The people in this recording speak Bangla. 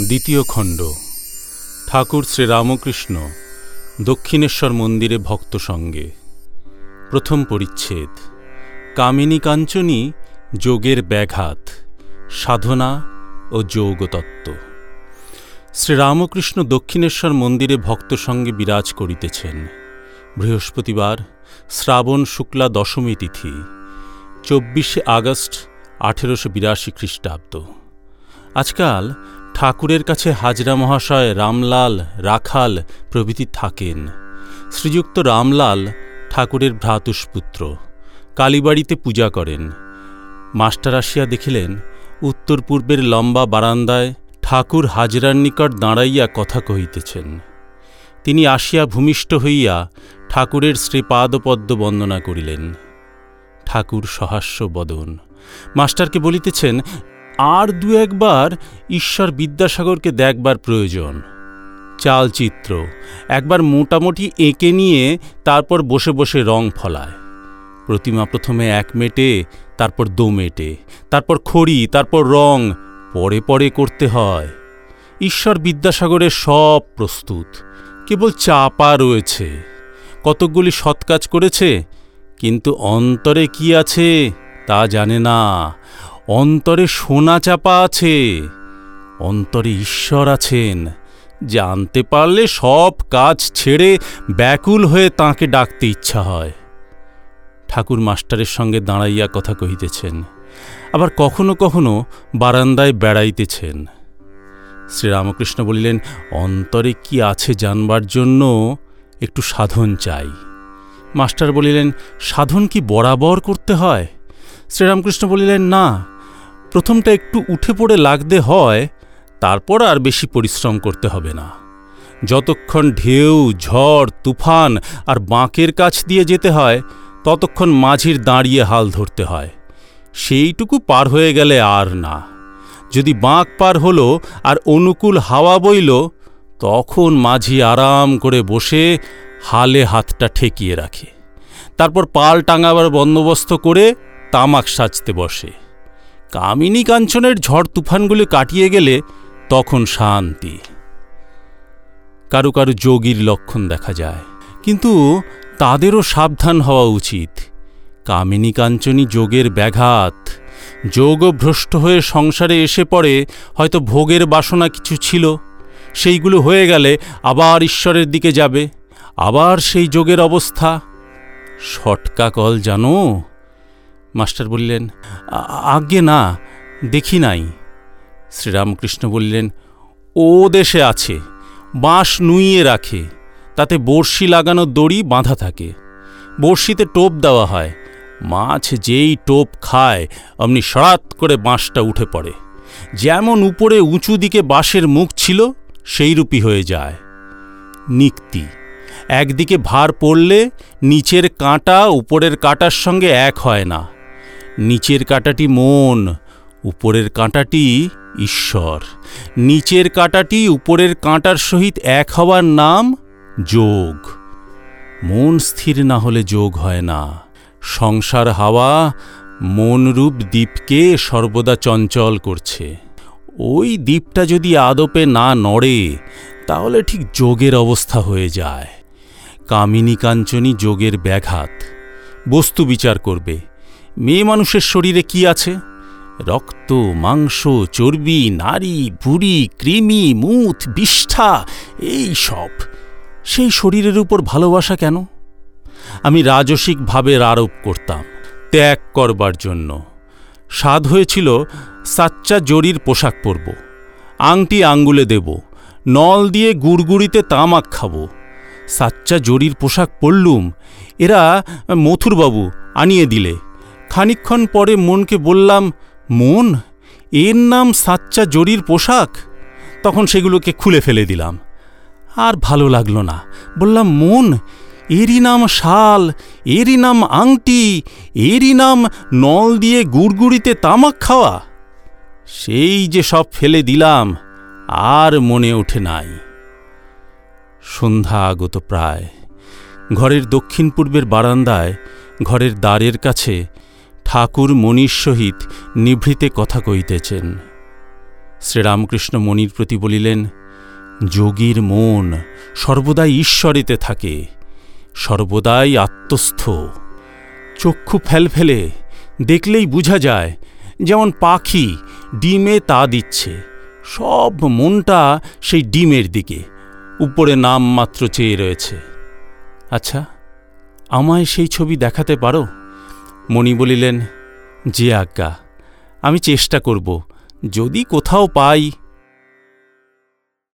দ্বিতীয় খণ্ড। ঠাকুর শ্রীরামকৃষ্ণ দক্ষিণেশ্বর মন্দিরে ভক্ত সঙ্গে। প্রথম পরিচ্ছেদ। কামিনী কাঞ্চনী, যোগের ব্যাঘাত, সাধনা ও যোগতত্ত্ব। শ্রীরামকৃষ্ণ দক্ষিণেশ্বর মন্দিরে ভক্ত সঙ্গে বিরাজ করিতেছেন। বৃহস্পতিবার শ্রাবণ শুক্লা দশমী তিথি, চব্বিশে আগস্ট আঠেরোশো বিরাশি খ্রিস্টাব্দ। আজকাল ঠাকুরের কাছে হাজরা মহাশয় রামলাল, রাখাল প্রভৃতি থাকেন। শ্রীযুক্ত রামলাল ঠাকুরের ভ্রাতুষ্পুত্র। কালীবাড়িতে পূজা করেন। মাস্টার আসিয়া দেখিলেন, উত্তর পূর্বের লম্বা বারান্দায় ঠাকুর হাজরার নিকট দাঁড়াইয়া কথা কহিতেছেন। তিনি আসিয়া ভূমিষ্ঠ হইয়া ঠাকুরের শ্রীপাদপদ্ম বন্দনা করিলেন। ঠাকুর সহাস্য বদন। মাস্টারকে বলিতেছেন আর দু একবার ঈশ্বর বিদ্যাসাগরকে দেখবার প্রয়োজন। চালচিত্র, একবার মোটামুটি এঁকে নিয়ে তারপর বসে বসে রং ফলায়। প্রতিমা প্রথমে এক মেটে, তারপর দো মেটে, তারপর খড়ি, তারপর রং, পরে পরে করতে হয়। ঈশ্বর বিদ্যাসাগরের সব প্রস্তুত, কেবল চাপা রয়েছে। কতকগুলি সৎ কাজ করেছে, কিন্তু অন্তরে কি আছে তা জানে না। অন্তরে সোনা চাপা আছে, অন্তরে ঈশ্বর আছেন। জানতে পারলে সব কাজ ছেড়ে ব্যাকুল হয়ে তাকে ডাকতে ইচ্ছা হয়। ঠাকুর মাস্টারের সঙ্গে দাঁড়াইয়া কথা কহিতেছেন, আবার কখনো কখনো বারান্দায় বেড়াইতেছেন। শ্রীরামকৃষ্ণ বলিলেন, অন্তরে কি আছে জানবার জন্য একটু সাধন চাই। মাস্টার বলিলেন, সাধন কি বরাবর করতে হয়? শ্রীরামকৃষ্ণ বলিলেন, না প্রথমটা একটু উঠে পড়ে লাগতে হয়, তারপর আর বেশি পরিশ্রম করতে হবে না। যতক্ষণ ঢেউ, ঝড়, তুফান আর বাঁকের কাছ দিয়ে যেতে হয়, ততক্ষণ মাঝির দাঁড়িয়ে হাল ধরতে হয়। সেইটুকু পার হয়ে গেলে আর না। যদি বাঁক পার হলো আর অনুকূল হাওয়া বইল, তখন মাঝি আরাম করে বসে হালে হাতটা ঠেকিয়ে রাখে। তারপর পাল টাঙাবার বন্দোবস্ত করে তামাক সাজতে বসে। কামিনী কাঞ্চনের ঝড় তুফানগুলি কাটিয়ে গেলে তখন শান্তি। কারও কারও যোগীর লক্ষণ দেখা যায়। কিন্তু তাদেরও সাবধান হওয়া উচিত। কামিনী কাঞ্চনী যোগের ব্যাঘাত। যোগভ্রষ্ট হয়ে সংসারে এসে পড়ে হয়তো ভোগের বাসনা কিছু ছিল। সেইগুলো হয়ে গেলে আবার ঈশ্বরের দিকে যাবে। আবার সেই যোগের অবস্থা। শটকা কল জানো? মাস্টার বললেন আজ্ঞে না, দেখি নাই। শ্রীরামকৃষ্ণ বললেন, ও দেশে আছে, বাঁশ নুইয়ে রাখে, তাতে বড়শি লাগানো দড়ি বাঁধা থাকে। বড়শিতে টোপ দেওয়া হয়, মাছ যেই টোপ খায়, অমনি সরাত করে বাঁশটা উঠে পড়ে। যেমন উপরে উঁচু দিকে বাঁশের মুখ ছিল সেইরূপই হয়ে যায়। নিক্তি একদিকে ভার পড়লে, নিচের কাঁটা উপরের কাঁটার সঙ্গে এক হয় না। নিচের কাঁটাটি মন, উপরের কাঁটাটি ঈশ্বর। নিচের কাঁটাটি উপরের কাঁটার সহিত এক হওয়ার নাম যোগ। মন স্থির না হলে যোগ হয় না। সংসার হাওয়া মনরূপ দ্বীপকে সর্বদা চঞ্চল করছে। ওই দ্বীপটা যদি আদপে না নড়ে, তাহলে ঠিক যোগের অবস্থা হয়ে যায়। কামিনী কাঞ্চনী যোগের ব্যাঘাত। বস্তু বিচার করবে। মেয়ে মানুষের শরীরে কি আছে? রক্ত, মাংস, চর্বি, নারী বুড়ি কৃমি মুথ বিষ্ঠা, এই সব। সেই শরীরের উপর ভালোবাসা কেন? আমি রাজসিকভাবে আরোপ করতাম, ত্যাগ করবার জন্য। স্বাদ হয়েছিল সাচ্চা জরির পোশাক পরব, আংটি আঙ্গুলে দেব, নল দিয়ে গুড়গুড়িতে তামাক খাব। সাচ্চা জরির পোশাক পরলুম, এরা মথুরবাবু আনিয়ে দিলে। খানিক্ষণ পরে মনকে বললাম, মন, এর নাম সাচ্চা জরির পোশাক? তখন সেগুলোকে খুলে ফেলে দিলাম। আর ভালো লাগল না। বললাম, মন, এরই নাম শাল, এরই নাম আংটি, এরই নাম নল দিয়ে গুড়গুড়িতে তামাক খাওয়া? সেই যে সব ফেলে দিলাম, আর মনে ওঠে নাই। সন্ধ্যা আগত প্রায়। ঘরের দক্ষিণ পূর্বের বারান্দায়, ঘরের দ্বারের কাছে ঠাকুর মনির সহিত নিভৃতে কথা কহিতেছেন। শ্রীরামকৃষ্ণ মণির প্রতি বলিলেন, যোগীর মন সর্বদাই ঈশ্বরেতে থাকে, সর্বদাই আত্মস্থ। চক্ষু ফেলফেলে দেখলেই বুঝা যায়, যেমন পাখি ডিমে তা দিচ্ছে, সব মনটা সেই ডিমের দিকে, উপরে নাম মাত্র চেয়ে রয়েছে। আচ্ছা আমায় সেই ছবি দেখাতে পারো? মণি বলিলেন যে আজ্ঞা আমি চেষ্টা করব। যদি কোথাও পাই